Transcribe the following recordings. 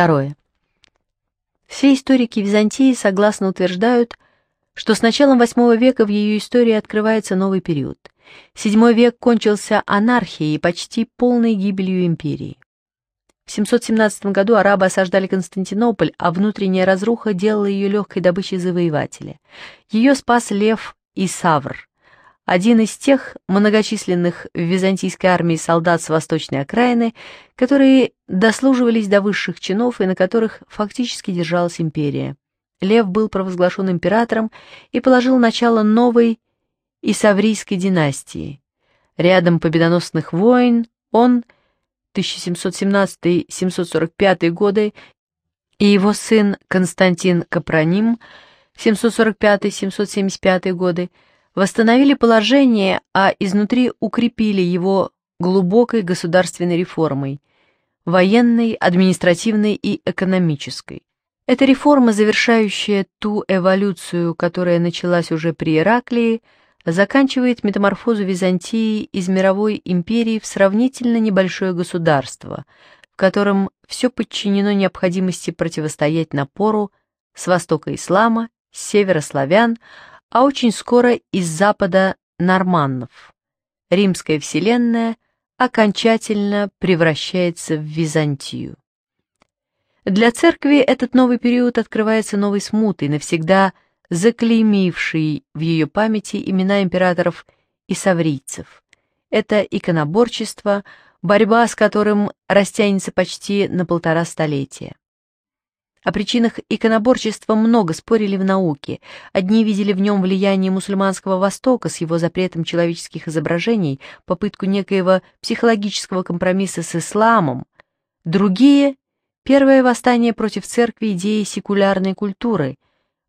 Второе. Все историки Византии согласно утверждают, что с началом VIII века в ее истории открывается новый период. VII век кончился анархией и почти полной гибелью империи. В 717 году арабы осаждали Константинополь, а внутренняя разруха делала ее легкой добычей завоевателя. Ее спас лев Исавр, один из тех многочисленных в византийской армии солдат с восточной окраины, которые дослуживались до высших чинов и на которых фактически держалась империя. Лев был провозглашен императором и положил начало новой Исаврийской династии. Рядом победоносных войн он 1717-745 годы и его сын Константин Капроним 745-775 годы восстановили положение, а изнутри укрепили его глубокой государственной реформой – военной, административной и экономической. Эта реформа, завершающая ту эволюцию, которая началась уже при Ираклии, заканчивает метаморфозу Византии из мировой империи в сравнительно небольшое государство, в котором все подчинено необходимости противостоять напору с востока ислама, с севера славян, а очень скоро из запада норманнов. Римская вселенная окончательно превращается в Византию. Для церкви этот новый период открывается новой смутой, навсегда заклеймившей в ее памяти имена императоров и саврийцев. Это иконоборчество, борьба с которым растянется почти на полтора столетия. О причинах иконоборчества много спорили в науке. Одни видели в нем влияние мусульманского Востока с его запретом человеческих изображений, попытку некоего психологического компромисса с исламом. Другие – первое восстание против церкви идеи секулярной культуры,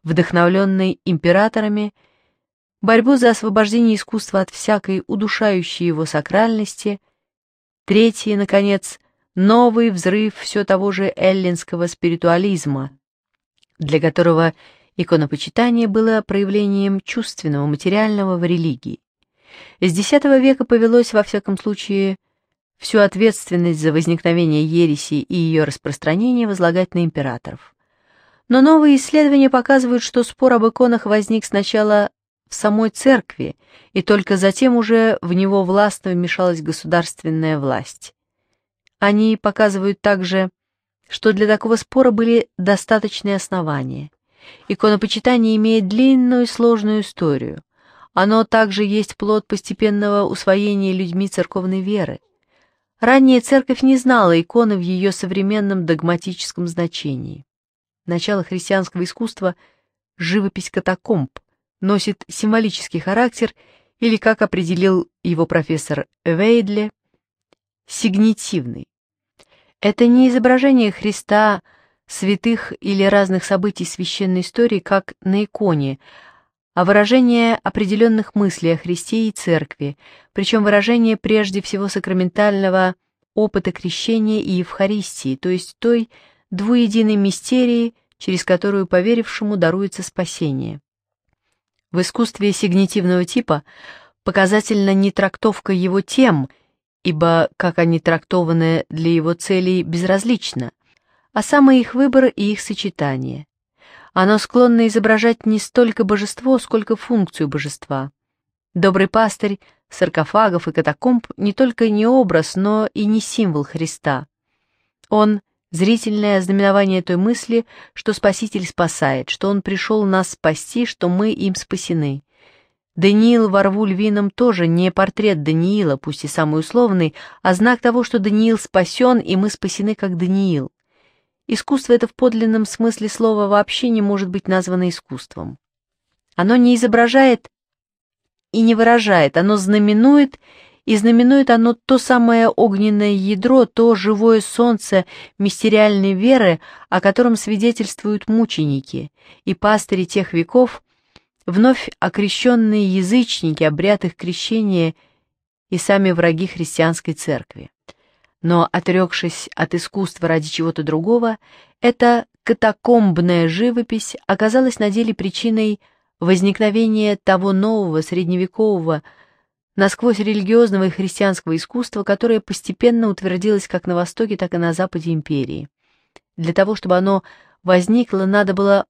вдохновленной императорами, борьбу за освобождение искусства от всякой удушающей его сакральности. Третьи, наконец – новый взрыв все того же эллинского спиритуализма, для которого иконопочитание было проявлением чувственного, материального в религии. С X века повелось, во всяком случае, всю ответственность за возникновение ереси и ее распространение возлагать на императоров. Но новые исследования показывают, что спор об иконах возник сначала в самой церкви, и только затем уже в него властно вмешалась государственная власть. Они показывают также, что для такого спора были достаточные основания. Иконопочитание имеет длинную и сложную историю. Оно также есть плод постепенного усвоения людьми церковной веры. Ранее церковь не знала иконы в ее современном догматическом значении. Начало христианского искусства – живопись катакомб, носит символический характер или, как определил его профессор Вейдле, сигнитивный. Это не изображение Христа, святых или разных событий священной истории, как на иконе, а выражение определенных мыслей о Христе и Церкви, причем выражение прежде всего сакраментального опыта крещения и Евхаристии, то есть той двуединой мистерии, через которую поверившему даруется спасение. В искусстве сигнитивного типа показательна не трактовка его тем – ибо как они трактованы для его целей безразлично, а самый их выбор и их сочетание. Оно склонно изображать не столько божество, сколько функцию божества. Добрый пастырь, саркофагов и катакомб не только не образ, но и не символ Христа. Он — зрительное ознаменование той мысли, что Спаситель спасает, что Он пришел нас спасти, что мы им спасены. Даниил во рву львином тоже не портрет Даниила, пусть и самый условный, а знак того, что Даниил спасен, и мы спасены как Даниил. Искусство это в подлинном смысле слова вообще не может быть названо искусством. Оно не изображает и не выражает, оно знаменует, и знаменует оно то самое огненное ядро, то живое солнце мистериальной веры, о котором свидетельствуют мученики и пастыри тех веков, Вновь окрещенные язычники, обряд их крещения и сами враги христианской церкви. Но, отрекшись от искусства ради чего-то другого, эта катакомбная живопись оказалась на деле причиной возникновения того нового средневекового, насквозь религиозного и христианского искусства, которое постепенно утвердилось как на Востоке, так и на Западе империи. Для того, чтобы оно возникло, надо было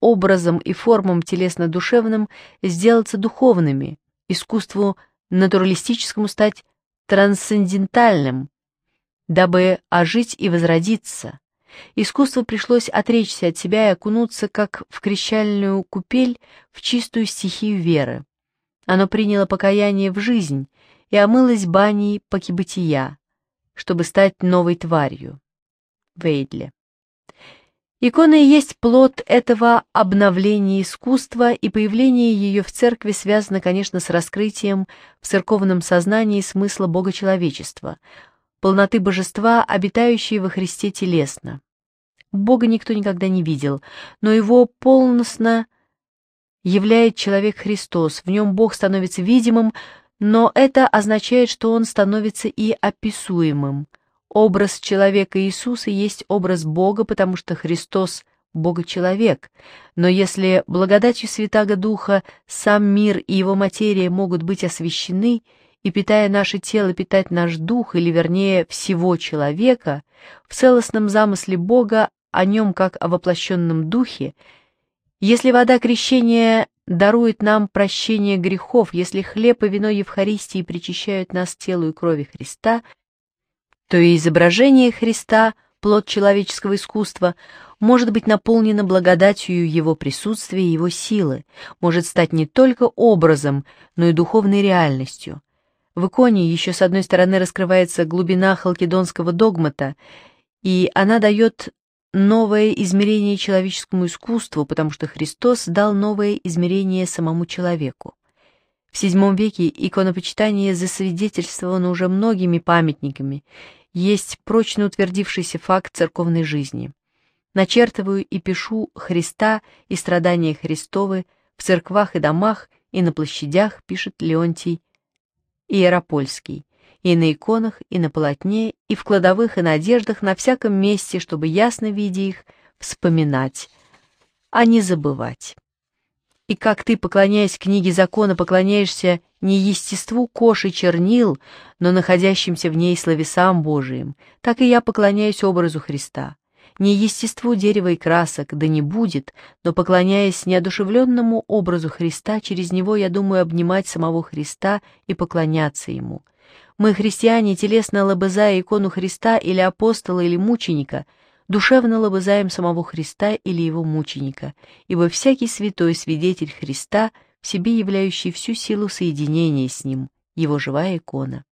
образом и формам телесно-душевным сделаться духовными, искусству натуралистическому стать трансцендентальным, дабы ожить и возродиться. Искусству пришлось отречься от себя и окунуться, как в крещальную купель, в чистую стихию веры. Оно приняло покаяние в жизнь и омылось баней покибытия, чтобы стать новой тварью. Вейдли Икона есть плод этого обновления искусства, и появление ее в церкви связано, конечно, с раскрытием в церковном сознании смысла богочеловечества, полноты божества, обитающей во Христе телесно. Бога никто никогда не видел, но его полностно являет человек Христос, в нем Бог становится видимым, но это означает, что он становится и описуемым – Образ человека Иисуса есть образ Бога, потому что Христос – Бога-человек. Но если благодатью Святаго Духа сам мир и его материя могут быть освящены, и, питая наше тело, питать наш дух, или, вернее, всего человека, в целостном замысле Бога о нем как о воплощенном духе, если вода крещения дарует нам прощение грехов, если хлеб и вино Евхаристии причащают нас телу и крови Христа, то и изображение Христа, плод человеческого искусства, может быть наполнено благодатью его присутствия и его силы, может стать не только образом, но и духовной реальностью. В иконе еще с одной стороны раскрывается глубина халкидонского догмата, и она дает новое измерение человеческому искусству, потому что Христос дал новое измерение самому человеку. В VII веке иконопочитание засвидетельствовано уже многими памятниками, есть прочно утвердившийся факт церковной жизни. Начертываю и пишу Христа и страдания Христовы в церквах и домах и на площадях, пишет Леонтий Иеропольский, и на иконах, и на полотне, и в кладовых, и на одеждах, на всяком месте, чтобы ясно видя их, вспоминать, а не забывать и как ты, поклоняясь книге закона, поклоняешься не естеству коши чернил, но находящимся в ней словесам Божиим, так и я поклоняюсь образу Христа. Не естеству дерева и красок, да не будет, но поклоняясь неодушевленному образу Христа, через него я думаю обнимать самого Христа и поклоняться Ему. Мы, христиане, телесно лобызая икону Христа или апостола или мученика – душевно лобызаем самого Христа или его мученика, ибо всякий святой свидетель Христа, в себе являющий всю силу соединения с ним, его живая икона.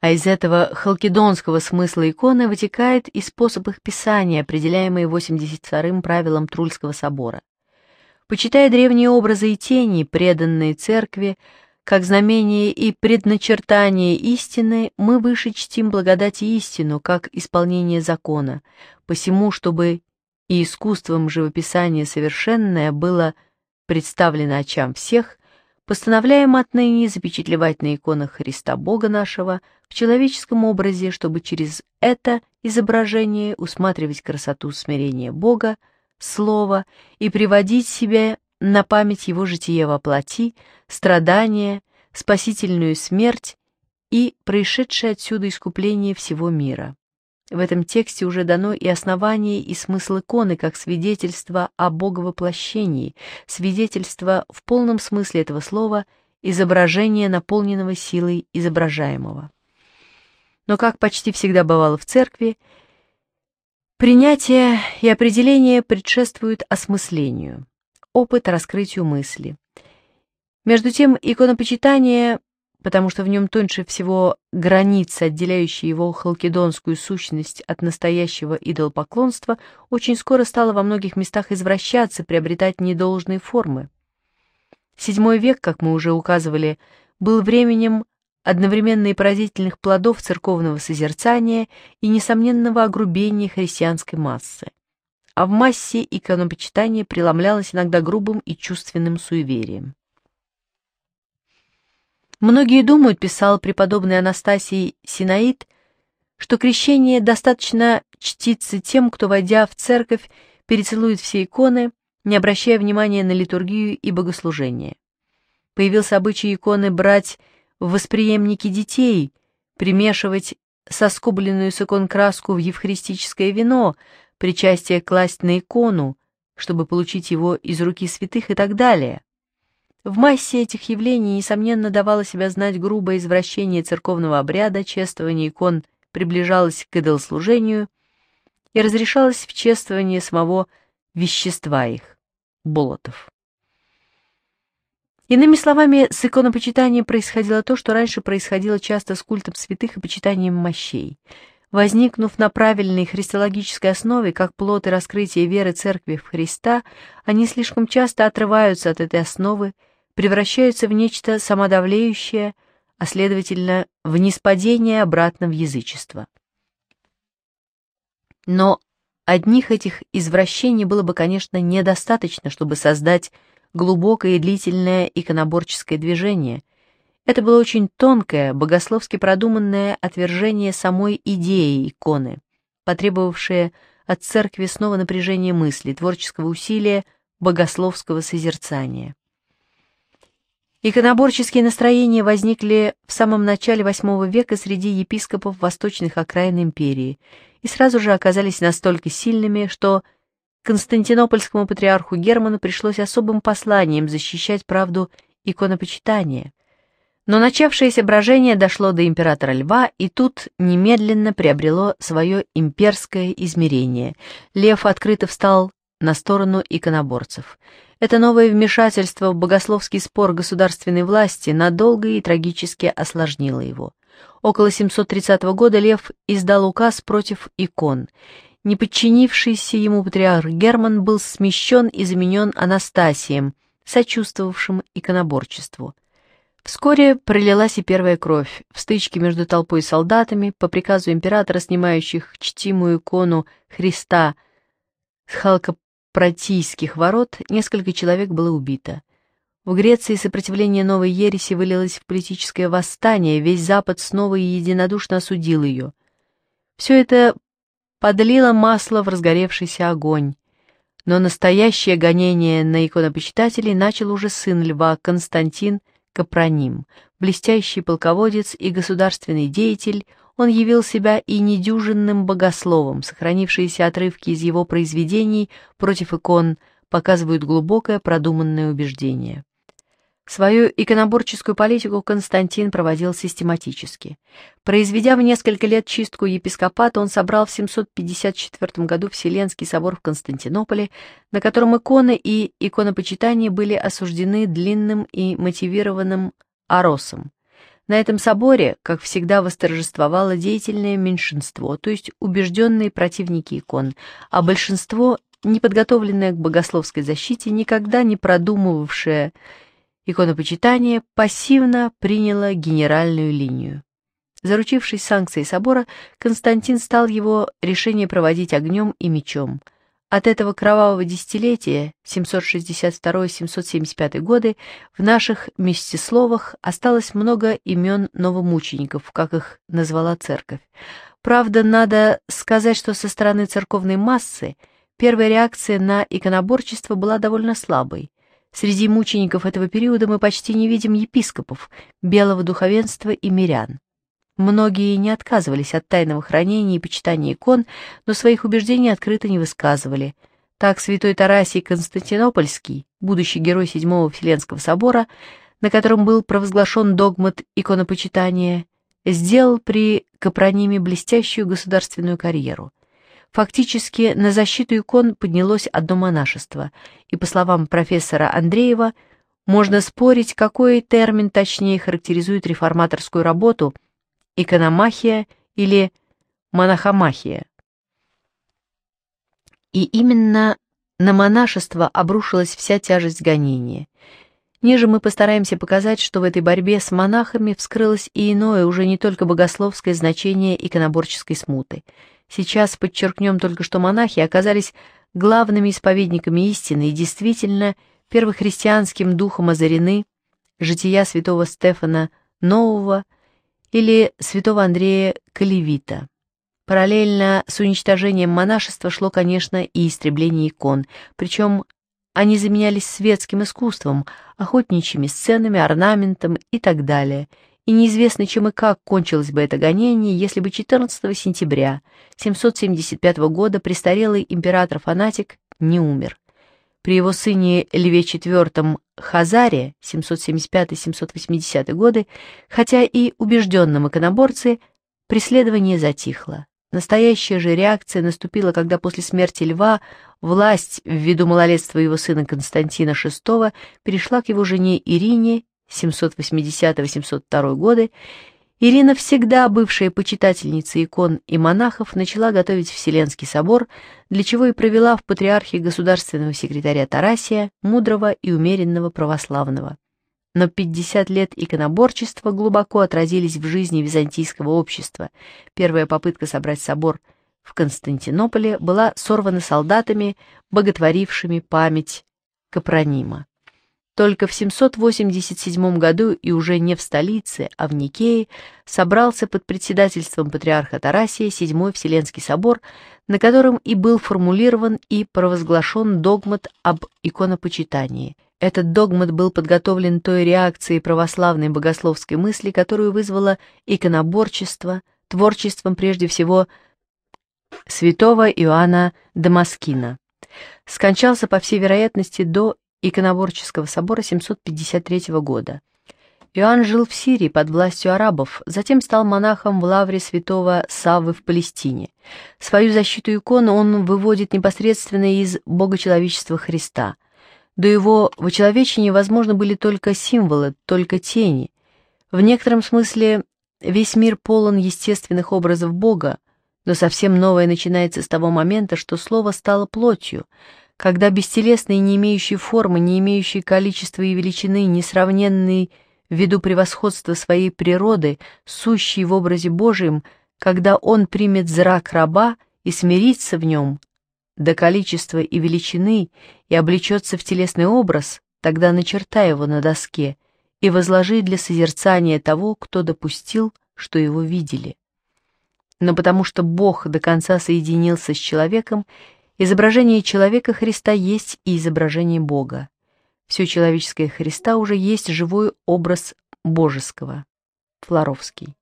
А из этого халкидонского смысла иконы вытекает и способ их писания, определяемый 82-м правилом Трульского собора. Почитая древние образы и тени, преданные церкви, как знамение и предначертание истины мы выше чтим благодать и истину, как исполнение закона, посему, чтобы и искусством живописания совершенное было представлено очам всех, постановляем отныне запечатлевать на иконах Христа Бога нашего в человеческом образе, чтобы через это изображение усматривать красоту смирения Бога, Слова и приводить себя на память его житие во плоти, страдания, спасительную смерть и происшедшее отсюда искупление всего мира. В этом тексте уже дано и основание, и смысл иконы, как свидетельство о боговоплощении, свидетельство в полном смысле этого слова изображение наполненного силой изображаемого. Но, как почти всегда бывало в церкви, принятие и определение предшествуют осмыслению опыт раскрытию мысли. Между тем, иконопочитание, потому что в нем тоньше всего граница, отделяющая его халкидонскую сущность от настоящего идолпоклонства, очень скоро стало во многих местах извращаться, приобретать недолжные формы. Седьмой век, как мы уже указывали, был временем одновременно и поразительных плодов церковного созерцания и несомненного огрубения христианской массы а в массе иконопочитание преломлялось иногда грубым и чувственным суеверием. Многие думают, писал преподобный Анастасий Синаид, что крещение достаточно чтиться тем, кто, войдя в церковь, перецелует все иконы, не обращая внимания на литургию и богослужение. Появился обычай иконы брать в восприемники детей, примешивать соскобленную с икон краску в евхаристическое вино, причастие класть на икону, чтобы получить его из руки святых и так далее. В массе этих явлений, несомненно, давало себя знать грубое извращение церковного обряда, чествование икон приближалось к идолслужению и разрешалось в чествовании самого вещества их, болотов. Иными словами, с иконопочитанием происходило то, что раньше происходило часто с культом святых и почитанием мощей. Возникнув на правильной христологической основе, как плод и раскрытие веры Церкви в Христа, они слишком часто отрываются от этой основы, превращаются в нечто самодавлеющее, а следовательно, в ниспадение обратно в язычество. Но одних этих извращений было бы, конечно, недостаточно, чтобы создать глубокое и длительное иконоборческое движение, это было очень тонкое, богословски продуманное отвержение самой идеи иконы, потребовавшее от церкви снова напряжения мысли, творческого усилия, богословского созерцания. Иконоборческие настроения возникли в самом начале VIII века среди епископов восточных окраин империи и сразу же оказались настолько сильными, что Константинопольскому патриарху Герману пришлось особым посланием защищать правду иконопочитания, но начавшееся брожение дошло до императора Льва, и тут немедленно приобрело свое имперское измерение. Лев открыто встал на сторону иконоборцев. Это новое вмешательство в богословский спор государственной власти надолго и трагически осложнило его. Около 730 года Лев издал указ против икон. Неподчинившийся ему патриарх Герман был смещен и заменен Анастасием, сочувствовавшим иконоборчеству. Вскоре пролилась и первая кровь. В стычке между толпой и солдатами, по приказу императора, снимающих чтимую икону Христа с халкопротийских ворот, несколько человек было убито. В Греции сопротивление новой ереси вылилось в политическое восстание, весь Запад снова и единодушно осудил ее. Все это подлило масло в разгоревшийся огонь. Но настоящее гонение на иконопочитателей начал уже сын льва Константин – Капроним, блестящий полководец и государственный деятель, он явил себя и недюжинным богословом, сохранившиеся отрывки из его произведений против икон показывают глубокое продуманное убеждение. Свою иконоборческую политику Константин проводил систематически. Произведя в несколько лет чистку епископата, он собрал в 754 году Вселенский собор в Константинополе, на котором иконы и иконопочитание были осуждены длинным и мотивированным оросом. На этом соборе, как всегда, восторжествовало деятельное меньшинство, то есть убежденные противники икон, а большинство, неподготовленное к богословской защите, никогда не продумывавшее иконопочитание пассивно приняло генеральную линию. Заручившись санкцией собора, Константин стал его решение проводить огнем и мечом. От этого кровавого десятилетия 762-775 годы в наших Мстисловах осталось много имен новомучеников, как их назвала церковь. Правда, надо сказать, что со стороны церковной массы первая реакция на иконоборчество была довольно слабой – Среди мучеников этого периода мы почти не видим епископов, белого духовенства и мирян. Многие не отказывались от тайного хранения и почитания икон, но своих убеждений открыто не высказывали. Так святой Тарасий Константинопольский, будущий герой Седьмого Вселенского собора, на котором был провозглашен догмат иконопочитания, сделал при Капрониме блестящую государственную карьеру – Фактически на защиту икон поднялось одно монашество, и, по словам профессора Андреева, можно спорить, какой термин точнее характеризует реформаторскую работу – икономахия или монахомахия. И именно на монашество обрушилась вся тяжесть гонения. Ниже мы постараемся показать, что в этой борьбе с монахами вскрылось и иное, уже не только богословское значение иконоборческой смуты – Сейчас подчеркнем только, что монахи оказались главными исповедниками истины и действительно первохристианским духом озарены жития святого Стефана Нового или святого Андрея Калевита. Параллельно с уничтожением монашества шло, конечно, и истребление икон, причем они заменялись светским искусством, охотничьими сценами, орнаментом и так далее – и неизвестно, чем и как кончилось бы это гонение, если бы 14 сентября 775 года престарелый император-фанатик не умер. При его сыне Льве IV Хазаре 775-780 годы, хотя и убежденном иконоборце, преследование затихло. Настоящая же реакция наступила, когда после смерти Льва власть, ввиду малолетства его сына Константина VI, перешла к его жене Ирине 780-702 годы, Ирина, всегда бывшая почитательница икон и монахов, начала готовить Вселенский собор, для чего и провела в патриархе государственного секретаря Тарасия, мудрого и умеренного православного. Но 50 лет иконоборчества глубоко отразились в жизни византийского общества. Первая попытка собрать собор в Константинополе была сорвана солдатами, боготворившими память Капронима. Только в 787 году и уже не в столице, а в Никее собрался под председательством патриарха Тарасия Седьмой Вселенский собор, на котором и был формулирован и провозглашен догмат об иконопочитании. Этот догмат был подготовлен той реакцией православной богословской мысли, которую вызвало иконоборчество, творчеством прежде всего святого Иоанна Дамаскина скончался, по всей вероятности, до Иконоборческого собора 753 года. Иоанн жил в Сирии под властью арабов, затем стал монахом в лавре святого Саввы в Палестине. Свою защиту иконы он выводит непосредственно из богочеловечества Христа. До его вочеловечения возможно были только символы, только тени. В некотором смысле весь мир полон естественных образов Бога, но совсем новое начинается с того момента, что слово стало плотью – когда бестелесный, не имеющий формы, не имеющий количества и величины, несравненный ввиду превосходства своей природы, сущий в образе Божьем, когда он примет зрак раба и смирится в нем до количества и величины и облечется в телесный образ, тогда начертай его на доске и возложи для созерцания того, кто допустил, что его видели. Но потому что Бог до конца соединился с человеком Изображение человека Христа есть и изображение Бога. Все человеческое Христа уже есть живой образ божеского. Флоровский.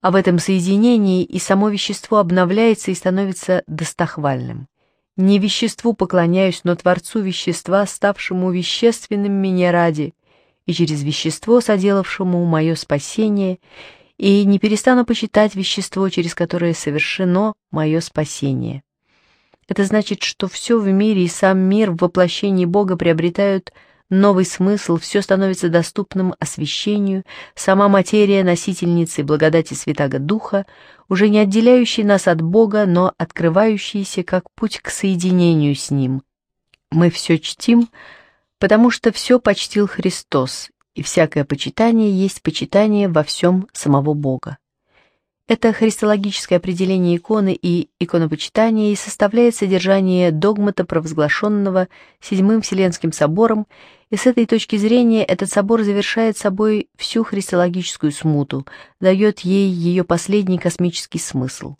А в этом соединении и само вещество обновляется и становится достохвальным. Не веществу поклоняюсь, но Творцу вещества, ставшему вещественным меня ради, и через вещество, соделавшему мое спасение, и не перестану почитать вещество, через которое совершено мое спасение. Это значит, что все в мире и сам мир в воплощении Бога приобретают новый смысл, все становится доступным освящению, сама материя носительницей благодати Святаго Духа, уже не отделяющей нас от Бога, но открывающейся как путь к соединению с Ним. Мы все чтим, потому что все почтил Христос, и всякое почитание есть почитание во всем самого Бога. Это христологическое определение иконы и иконопочитания и составляет содержание догмата, провозглашенного Седьмым Вселенским собором, и с этой точки зрения этот собор завершает собой всю христологическую смуту, дает ей ее последний космический смысл.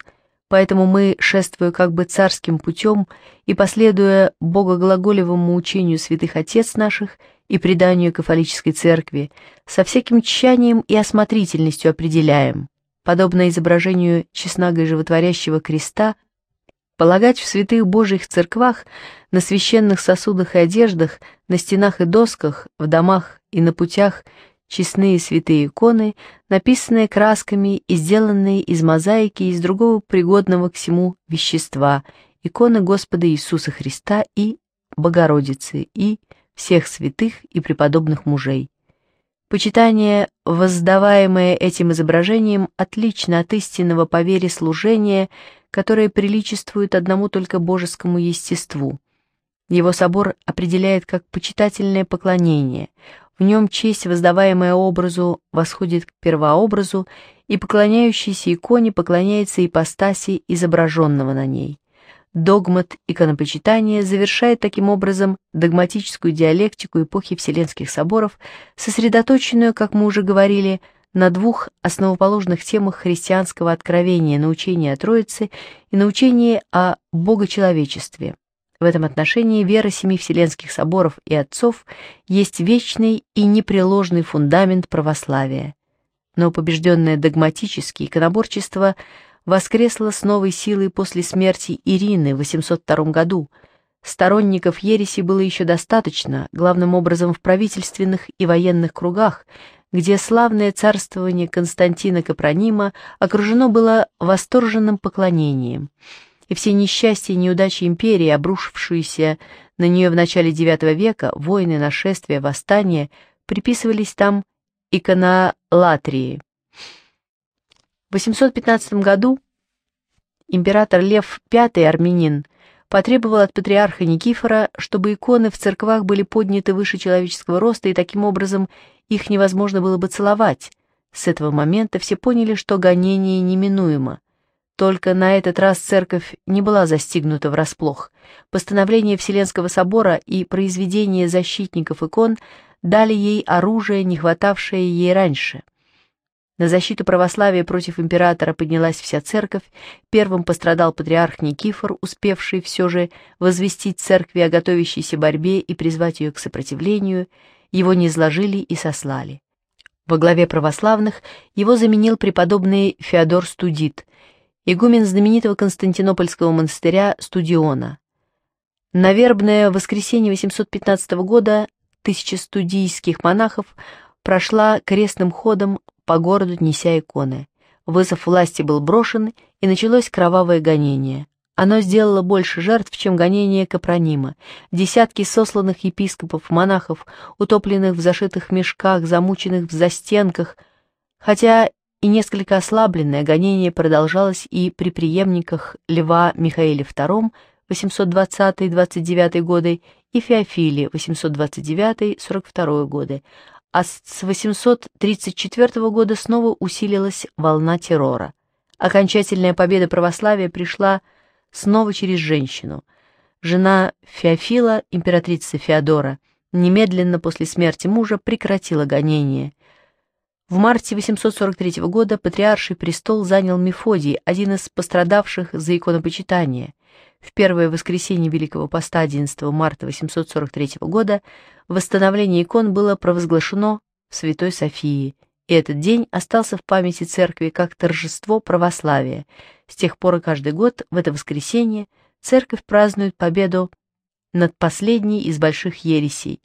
Поэтому мы, шествуя как бы царским путем и последуя богоглаголевому учению святых отец наших и преданию кафолической церкви, со всяким тщанием и осмотрительностью определяем – подобно изображению честного и животворящего креста, полагать в святых Божьих церквах, на священных сосудах и одеждах, на стенах и досках, в домах и на путях честные святые иконы, написанные красками и сделанные из мозаики и из другого пригодного к всему вещества, иконы Господа Иисуса Христа и Богородицы, и всех святых и преподобных мужей. Почитание, воздаваемое этим изображением, отлично от истинного по вере служения, которое приличествует одному только божескому естеству. Его собор определяет как почитательное поклонение. В нем честь, воздаваемая образу, восходит к первообразу, и поклоняющийся иконе поклоняется ипостаси изображенного на ней. Догмат иконопочитания завершает таким образом догматическую диалектику эпохи Вселенских соборов, сосредоточенную, как мы уже говорили, на двух основоположных темах христианского откровения – научение о Троице и научение о богочеловечестве. В этом отношении вера семи Вселенских соборов и отцов есть вечный и непреложный фундамент православия. Но побежденное догматически иконоборчество – воскресла с новой силой после смерти Ирины в 802 году. Сторонников ереси было еще достаточно, главным образом в правительственных и военных кругах, где славное царствование Константина Капронима окружено было восторженным поклонением, и все несчастья и неудачи империи, обрушившиеся на нее в начале IX века, войны, нашествия, восстания, приписывались там иконолатрии. В 815 году император Лев V Армянин потребовал от патриарха Никифора, чтобы иконы в церквах были подняты выше человеческого роста, и таким образом их невозможно было бы целовать. С этого момента все поняли, что гонение неминуемо. Только на этот раз церковь не была застигнута врасплох. Постановление Вселенского собора и произведение защитников икон дали ей оружие, не хватавшее ей раньше – на защиту православия против императора поднялась вся церковь, первым пострадал патриарх Никифор, успевший все же возвестить церкви о готовящейся борьбе и призвать ее к сопротивлению, его не изложили и сослали. Во главе православных его заменил преподобный Феодор Студит, игумен знаменитого Константинопольского монастыря Студиона. На вербное воскресенье 815 года тысяча студийских монахов прошла крестным ходом по городу неся иконы. Вызов власти был брошен, и началось кровавое гонение. Оно сделало больше жертв, чем гонение Капронима. Десятки сосланных епископов, монахов, утопленных в зашитых мешках, замученных в застенках. Хотя и несколько ослабленное гонение продолжалось и при преемниках Льва Михаиле II 820-29 годы и Феофиле 829-42 годы, а с 834 года снова усилилась волна террора. Окончательная победа православия пришла снова через женщину. Жена Феофила, императрица Феодора, немедленно после смерти мужа прекратила гонение. В марте 843 года патриарший престол занял Мефодий, один из пострадавших за иконопочитание в первое воскресенье Великого Поста 11 марта 843 года восстановление икон было провозглашено в Святой Софии, и этот день остался в памяти церкви как торжество православия. С тех пор и каждый год в это воскресенье церковь празднует победу над последней из больших ересей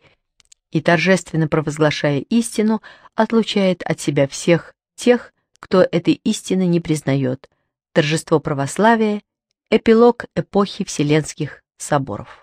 и, торжественно провозглашая истину, отлучает от себя всех тех, кто этой истины не признает. Торжество православия – Эпилог эпохи Вселенских соборов.